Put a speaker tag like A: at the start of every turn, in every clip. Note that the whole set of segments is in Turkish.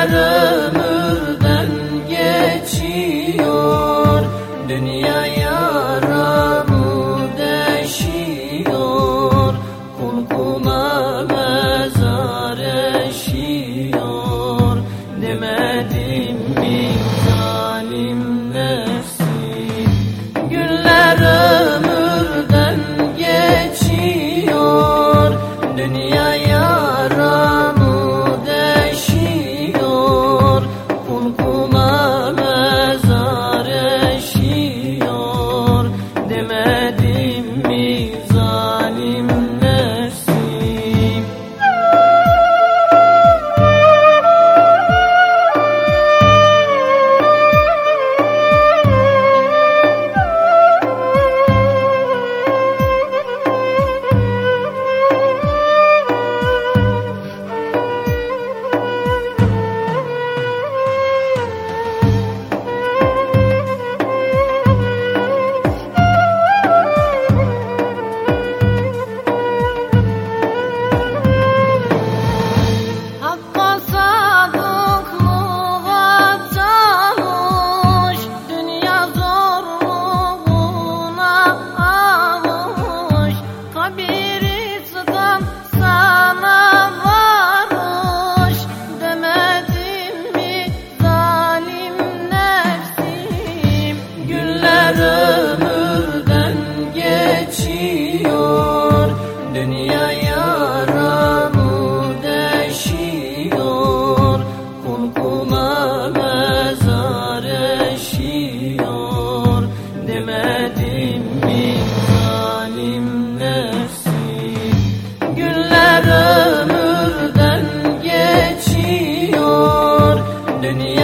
A: Her ömürden geçiyor. Dünya yara bu deşiyor? dünya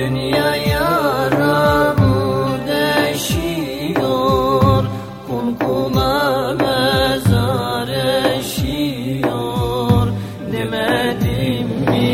A: Dünyaya ramu deşiyor Kul kula mezar eşiyor Demedim mi?